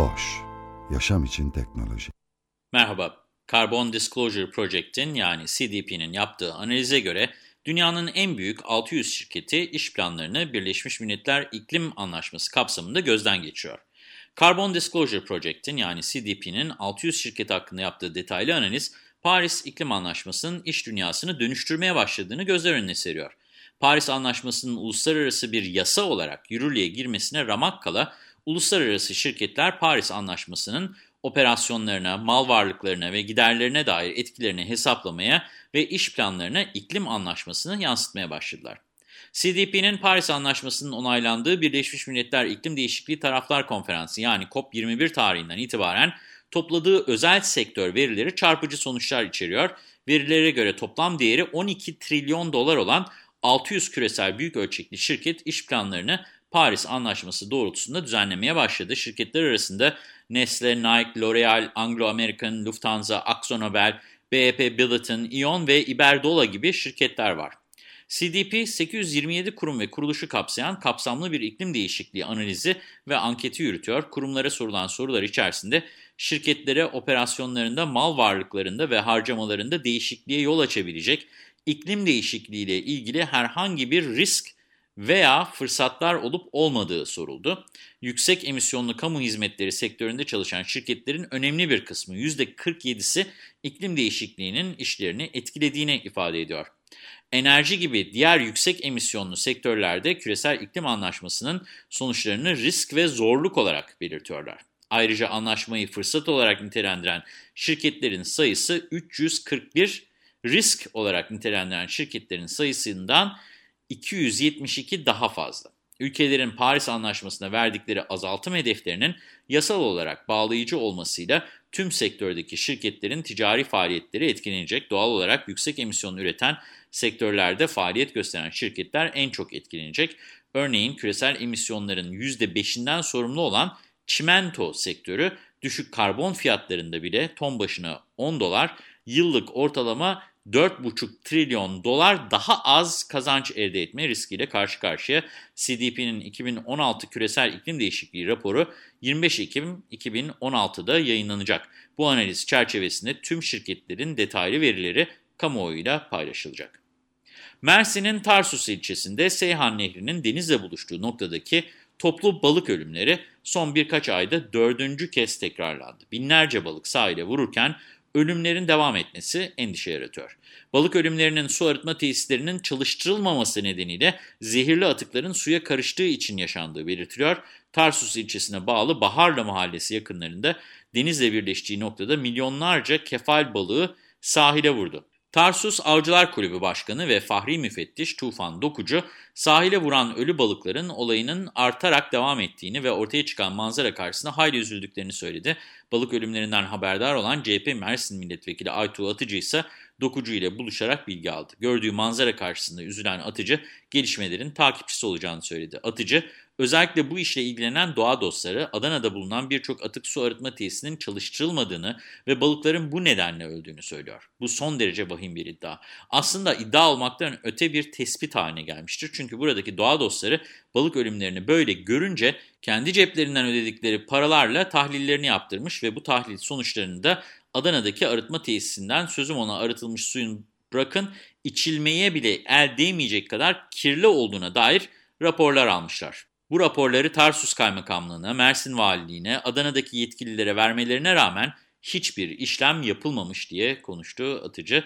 Boş, yaşam için teknoloji. Merhaba, Carbon Disclosure Project'in yani CDP'nin yaptığı analize göre dünyanın en büyük 600 şirketi iş planlarını Birleşmiş Milletler İklim Anlaşması kapsamında gözden geçiyor. Carbon Disclosure Project'in yani CDP'nin 600 şirket hakkında yaptığı detaylı analiz, Paris İklim Anlaşması'nın iş dünyasını dönüştürmeye başladığını gözler önüne seriyor. Paris Anlaşması'nın uluslararası bir yasa olarak yürürlüğe girmesine ramak kala, uluslararası şirketler Paris Anlaşması'nın operasyonlarına, mal varlıklarına ve giderlerine dair etkilerini hesaplamaya ve iş planlarına iklim anlaşmasını yansıtmaya başladılar. CDP'nin Paris Anlaşması'nın onaylandığı Birleşmiş Milletler İklim Değişikliği Taraflar Konferansı yani COP21 tarihinden itibaren topladığı özel sektör verileri çarpıcı sonuçlar içeriyor. Verilere göre toplam değeri 12 trilyon dolar olan 600 küresel büyük ölçekli şirket iş planlarını Paris Anlaşması doğrultusunda düzenlemeye başladı. Şirketler arasında Nestle, Nike, L'Oreal, Anglo-American, Lufthansa, AkzoNobel, BAP Billiton, Ion ve Iberdrola gibi şirketler var. CDP, 827 kurum ve kuruluşu kapsayan kapsamlı bir iklim değişikliği analizi ve anketi yürütüyor. Kurumlara sorulan sorular içerisinde şirketlere operasyonlarında, mal varlıklarında ve harcamalarında değişikliğe yol açabilecek iklim değişikliği ile ilgili herhangi bir risk veya fırsatlar olup olmadığı soruldu. Yüksek emisyonlu kamu hizmetleri sektöründe çalışan şirketlerin önemli bir kısmı %47'si iklim değişikliğinin işlerini etkilediğini ifade ediyor. Enerji gibi diğer yüksek emisyonlu sektörlerde küresel iklim anlaşmasının sonuçlarını risk ve zorluk olarak belirtiyorlar. Ayrıca anlaşmayı fırsat olarak nitelendiren şirketlerin sayısı 341, risk olarak nitelendiren şirketlerin sayısından 272 daha fazla. Ülkelerin Paris Anlaşması'na verdikleri azaltım hedeflerinin yasal olarak bağlayıcı olmasıyla tüm sektördeki şirketlerin ticari faaliyetleri etkilenecek. Doğal olarak yüksek emisyon üreten sektörlerde faaliyet gösteren şirketler en çok etkilenecek. Örneğin küresel emisyonların %5'inden sorumlu olan çimento sektörü düşük karbon fiyatlarında bile ton başına 10 dolar, yıllık ortalama 4,5 trilyon dolar daha az kazanç elde etme riskiyle karşı karşıya. CDP'nin 2016 küresel iklim değişikliği raporu 25 Ekim 2016'da yayınlanacak. Bu analiz çerçevesinde tüm şirketlerin detaylı verileri kamuoyuyla paylaşılacak. Mersin'in Tarsus ilçesinde Seyhan Nehri'nin denizle buluştuğu noktadaki toplu balık ölümleri son birkaç ayda dördüncü kez tekrarlandı. Binlerce balık sahile vururken ölümlerin devam etmesi endişe yaratıyor. Balık ölümlerinin su arıtma tesislerinin çalıştırılmaması nedeniyle zehirli atıkların suya karıştığı için yaşandığı belirtiliyor. Tarsus ilçesine bağlı Baharlı mahallesi yakınlarında denizle birleştiği noktada milyonlarca kefal balığı sahile vurdu. Tarsus Avcılar Kulübü Başkanı ve Fahri Müfettiş Tufan Dokucu, sahile vuran ölü balıkların olayının artarak devam ettiğini ve ortaya çıkan manzara karşısında hayli üzüldüklerini söyledi. Balık ölümlerinden haberdar olan CHP Mersin Milletvekili Aytuğ Atıcı ise Dokucu ile buluşarak bilgi aldı. Gördüğü manzara karşısında üzülen Atıcı, gelişmelerin takipçisi olacağını söyledi. Atıcı, Özellikle bu işle ilgilenen doğa dostları Adana'da bulunan birçok atık su arıtma tesisinin çalıştırılmadığını ve balıkların bu nedenle öldüğünü söylüyor. Bu son derece vahim bir iddia. Aslında iddia olmaktan öte bir tespit haline gelmiştir. Çünkü buradaki doğa dostları balık ölümlerini böyle görünce kendi ceplerinden ödedikleri paralarla tahlillerini yaptırmış ve bu tahlil sonuçlarını da Adana'daki arıtma tesisinden sözüm ona arıtılmış suyun bırakın içilmeye bile el değmeyecek kadar kirli olduğuna dair raporlar almışlar. Bu raporları Tarsus Kaymakamlığı'na, Mersin Valiliğine, Adana'daki yetkililere vermelerine rağmen hiçbir işlem yapılmamış diye konuştu Atıcı.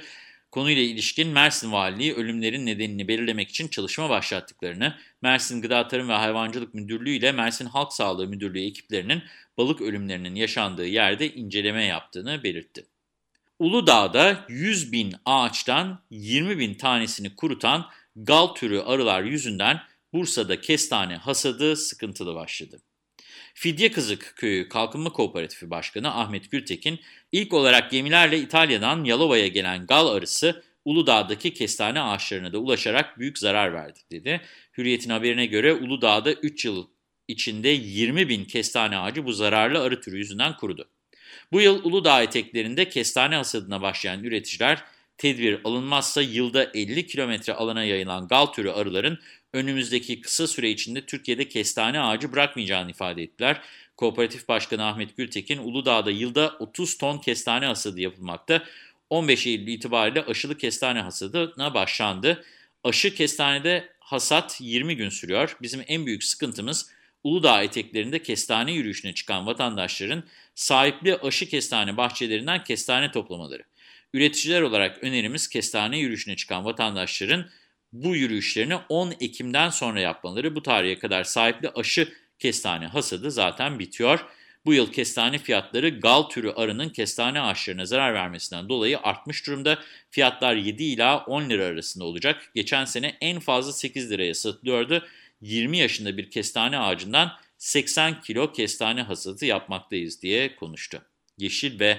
Konuyla ilişkin Mersin Valiliği ölümlerin nedenini belirlemek için çalışma başlattıklarını, Mersin Gıda Tarım ve Hayvancılık Müdürlüğü ile Mersin Halk Sağlığı Müdürlüğü ekiplerinin balık ölümlerinin yaşandığı yerde inceleme yaptığını belirtti. Uludağ'da 100 bin ağaçtan 20 bin tanesini kurutan gal türü arılar yüzünden Bursa'da kestane hasadı sıkıntılı başladı. Fidye Kızık Köyü Kalkınma Kooperatifi Başkanı Ahmet Gültekin, ilk olarak gemilerle İtalya'dan Yalova'ya gelen gal arısı Uludağ'daki kestane ağaçlarına da ulaşarak büyük zarar verdi dedi. Hürriyet'in haberine göre Uludağ'da 3 yıl içinde 20 bin kestane ağacı bu zararlı arı türü yüzünden kurudu. Bu yıl Uludağ eteklerinde kestane hasadına başlayan üreticiler tedbir alınmazsa yılda 50 kilometre alana yayılan gal türü arıların önümüzdeki kısa süre içinde Türkiye'de kestane ağacı bırakmayacağını ifade ettiler. Kooperatif Başkanı Ahmet Gültekin, Uludağ'da yılda 30 ton kestane hasadı yapılmakta. 15 Eylül itibariyle aşılı kestane hasadına başlandı. Aşı kestanede hasat 20 gün sürüyor. Bizim en büyük sıkıntımız Uludağ eteklerinde kestane yürüyüşüne çıkan vatandaşların sahipli aşı kestane bahçelerinden kestane toplamaları. Üreticiler olarak önerimiz kestane yürüyüşüne çıkan vatandaşların bu yürüyüşlerini 10 Ekim'den sonra yapmaları. Bu tarihe kadar sahipli aşı kestane hasadı zaten bitiyor. Bu yıl kestane fiyatları gal türü arının kestane ağaçlarına zarar vermesinden dolayı artmış durumda. Fiyatlar 7 ila 10 lira arasında olacak. Geçen sene en fazla 8 liraya satılıyordu. 20 yaşında bir kestane ağacından 80 kilo kestane hasadı yapmaktayız diye konuştu. Yeşil ve